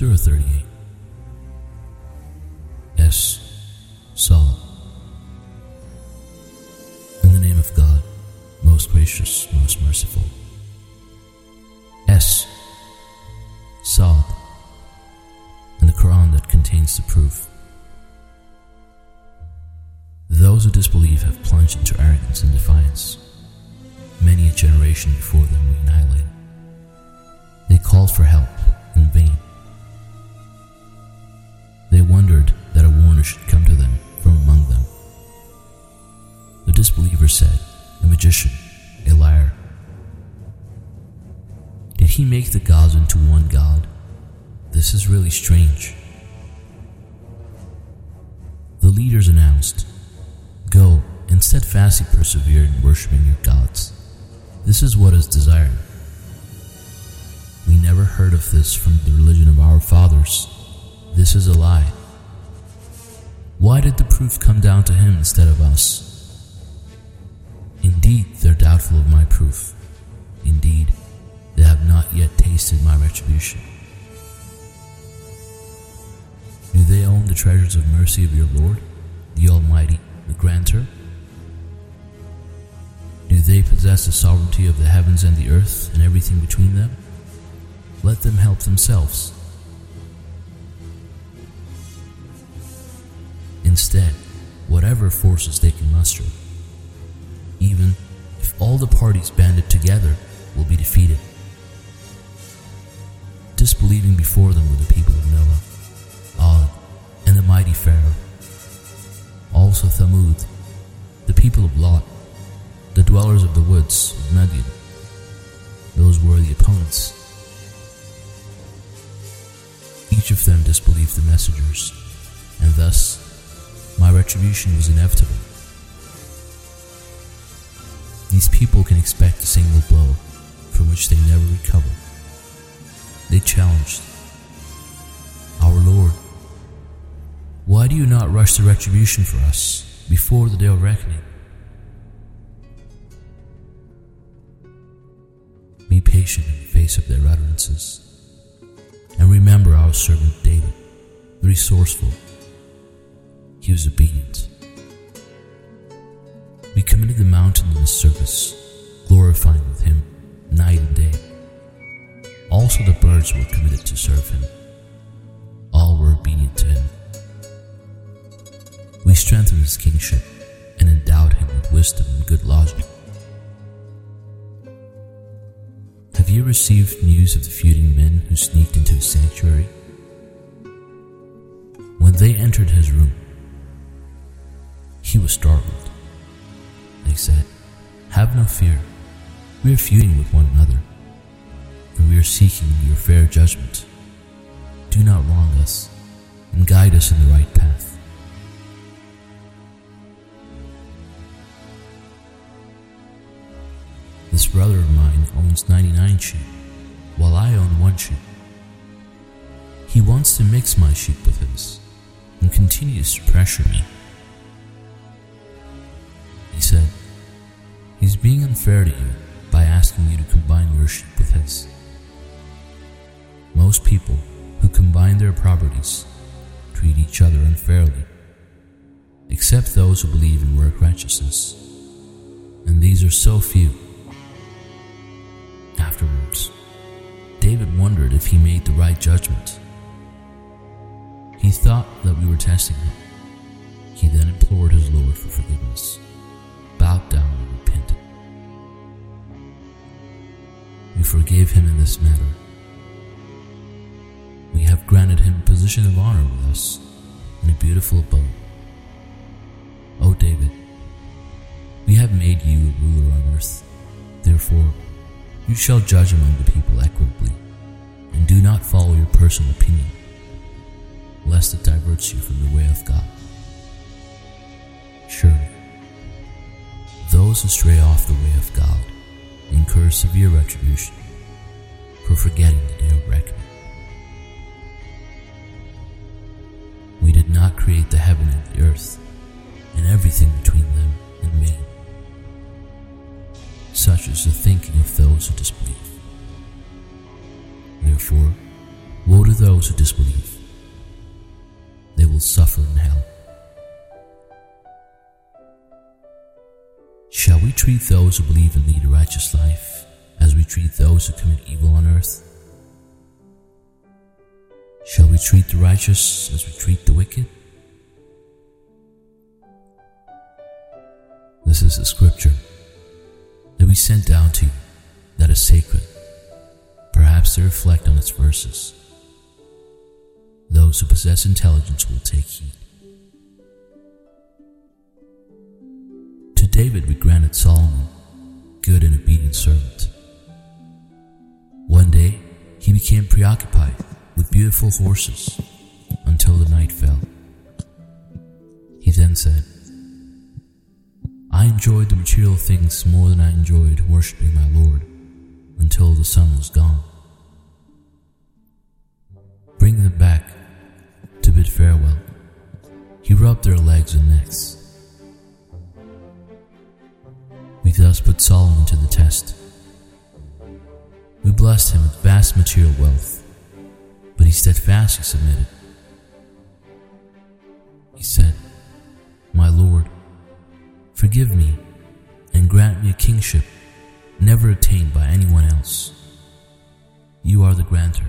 Surah 38 S. Saad In the name of God, most gracious, most merciful. S. Saad in the Quran that contains the proof. Those who disbelieve have plunged into arrogance and defiance. Many a generation before them we annihilated. They called for help make the gods into one god? This is really strange. The leaders announced, Go and steadfastly persevere in worshipping your gods. This is what is desired. We never heard of this from the religion of our fathers. This is a lie. Why did the proof come down to him instead of us? Indeed, they're doubtful of my proof. Do they own the treasures of mercy of your Lord, the Almighty, the Granter? Do they possess the sovereignty of the heavens and the earth and everything between them? Let them help themselves. Instead, whatever forces they can muster, even if all the parties banded together, will be defeated. Disbelieving before them were the people of Noah, Ad, and the mighty Pharaoh. Also Thamud, the people of Lot, the dwellers of the woods of Median. Those were the opponents. Each of them disbelieved the messengers, and thus my retribution was inevitable. These people can expect a single blow from which they never recover. They challenged, Our Lord, why do you not rush the retribution for us before the day of reckoning? Be patient in the face of their utterances. And remember our servant David, the resourceful. He was obedient. We committed the mountain in his service, glorifying with him night and day. Also the birds were committed to serve him. All were obedient to him. We strengthened his kingship and endowed him with wisdom and good logic. Have you received news of the feuding men who sneaked into his sanctuary? When they entered his room, he was startled. They said, Have no fear. We are feuding with one another, and we are seeking your fair judgment. Do not wrong us, and guide us in the right path. This brother of mine owns 99 sheep, while I own one sheep. He wants to mix my sheep with his, and continues to pressure me. He said, He's being unfair to you their properties treat each other unfairly, except those who believe in work righteousness, and these are so few. Afterwards, David wondered if he made the right judgment. He thought that we were testing him. He then implored his Lord for forgiveness, bowed down and repented. We forgave him in this matter. Granted him a position of honor with us in a beautiful abode. O David, we have made you a ruler on earth. Therefore, you shall judge among the people equitably, and do not follow your personal opinion, lest it diverts you from the way of God. Surely, those who stray off the way of God incur severe retribution for forgetting the day of reckoning. Not create the heaven and the earth, and everything between them and me. Such is the thinking of those who disbelieve. Therefore, woe to those who disbelieve. They will suffer in hell. Shall we treat those who believe and lead a righteous life as we treat those who commit evil on earth? Shall we treat the righteous as we treat the wicked? This is a scripture that we sent down to you that is sacred, perhaps to reflect on its verses. Those who possess intelligence will take heed. To David we granted Solomon, good and obedient servant. One day he became preoccupied with beautiful horses until the night fell. He then said, I enjoyed the material things more than I enjoyed worshipping my Lord until the sun was gone. Bring them back to bid farewell. He rubbed their legs and necks. We thus put Solomon to the test. We blessed him with vast material wealth, he steadfastly submitted. He said, My Lord, Forgive me and grant me a kingship never attained by anyone else. You are the grantor.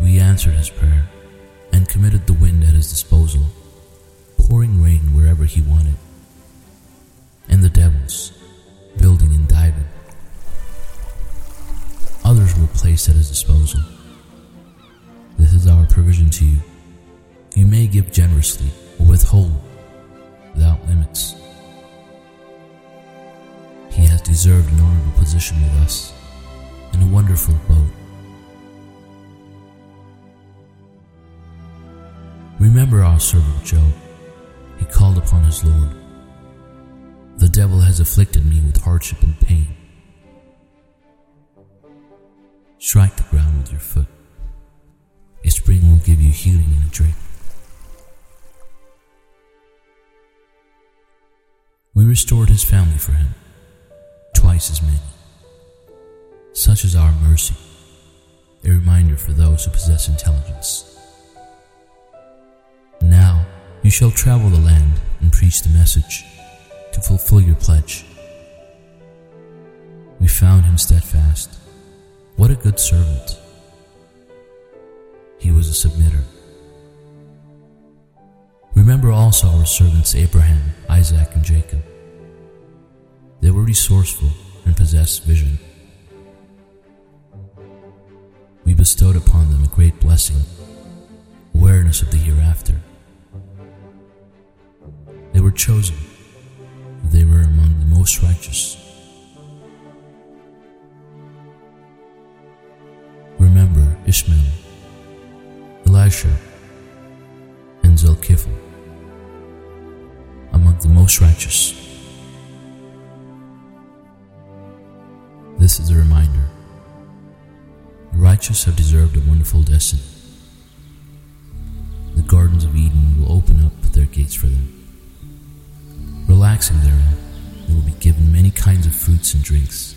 We answered his prayer and committed the wind at his disposal, pouring rain wherever he wanted, and the devils, At his disposal. This is our provision to you. You may give generously or withhold without limits. He has deserved an honorable position with us in a wonderful boat. Remember our servant Job. He called upon his Lord. The devil has afflicted me with hardship and pain. Strike the ground with your foot. A spring will give you healing in a drink. We restored his family for him, twice as many. Such is our mercy, a reminder for those who possess intelligence. Now you shall travel the land and preach the message to fulfill your pledge. We found him steadfast. What a good servant. He was a submitter. Remember also our servants Abraham, Isaac, and Jacob. They were resourceful and possessed vision. We bestowed upon them a great blessing, awareness of the hereafter. They were chosen, they were among the most righteous. Ishmael, Elisha, and Zulkifl among the most righteous. This is a reminder. The righteous have deserved a wonderful destiny. The gardens of Eden will open up their gates for them. Relaxing therein, they will be given many kinds of fruits and drinks.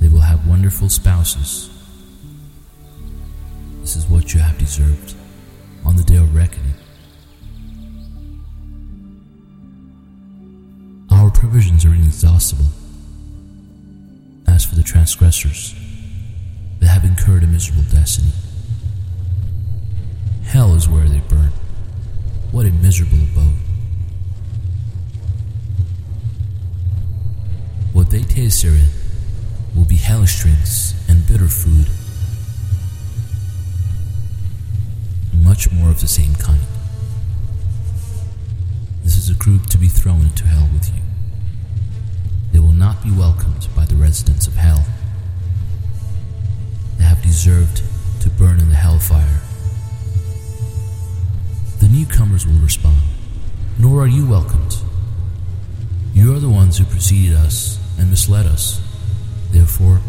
They will have wonderful spouses. This is what you have deserved on the day of reckoning. Our provisions are inexhaustible. As for the transgressors, they have incurred a miserable destiny. Hell is where they burn. What a miserable abode. What they taste therein will be hellish drinks and bitter food, much more of the same kind. This is a group to be thrown into hell with you. They will not be welcomed by the residents of hell. They have deserved to burn in the hellfire. The newcomers will respond, Nor are you welcomed. You are the ones who preceded us and misled us. Therefore,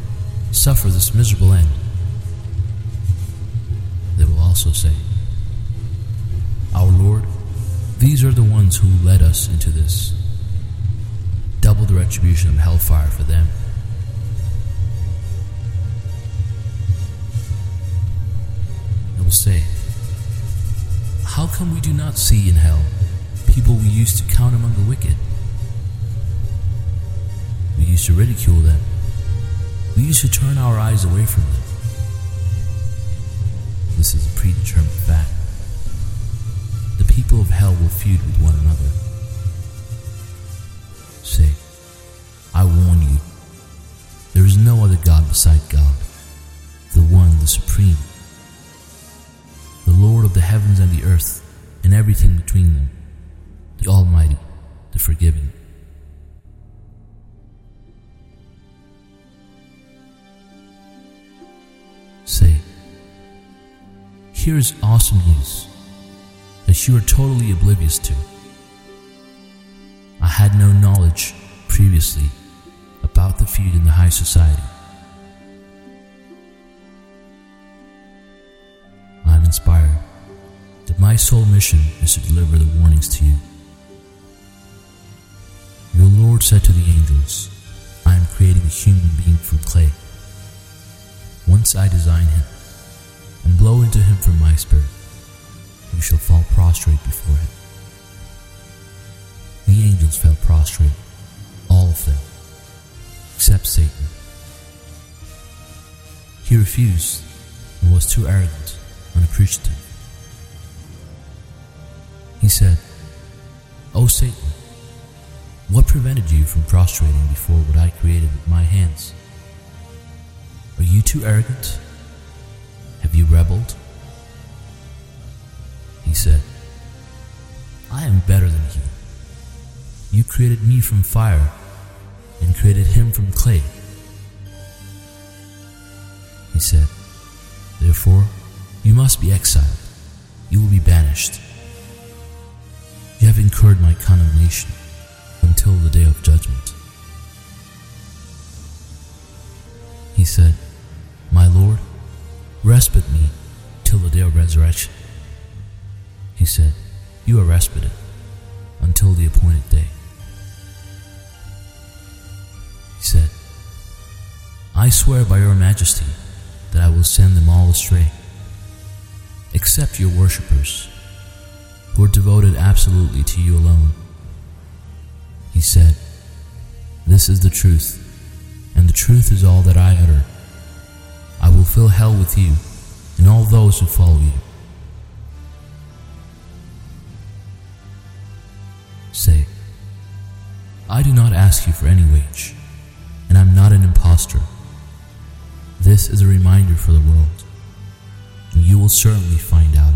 suffer this miserable end. They will also say, Our Lord, these are the ones who led us into this. Double the retribution of hellfire for them. will say, How come we do not see in hell people we used to count among the wicked? We used to ridicule them. We used to turn our eyes away from them. This is a predetermined fact. People of hell will feud with one another. Say, I warn you, there is no other God beside God, the one, the supreme, the Lord of the heavens and the earth, and everything between them, the Almighty, the Forgiving. Say, here is awesome news that you are totally oblivious to. I had no knowledge previously about the feud in the high society. I am inspired that my sole mission is to deliver the warnings to you. Your Lord said to the angels, I am creating a human being from clay. Once I design him and blow into him from my spirit, you shall fall prostrate before him. The angels fell prostrate, all of them, except Satan. He refused and was too arrogant, and unappreciative. He said, O Satan, what prevented you from prostrating before what I created with my hands? Are you too arrogant? Have you rebelled? He said, I am better than he. You created me from fire and created him from clay. He said, Therefore, you must be exiled. You will be banished. You have incurred my condemnation until the day of judgment. He said, My Lord, respite me till the day of resurrection. He said, You are respited until the appointed day. He said, I swear by your majesty that I will send them all astray, except your worshippers, who are devoted absolutely to you alone. He said, This is the truth, and the truth is all that I utter. I will fill hell with you and all those who follow you. Say, I do not ask you for any wage, and I'm not an impostor. This is a reminder for the world, and you will certainly find out.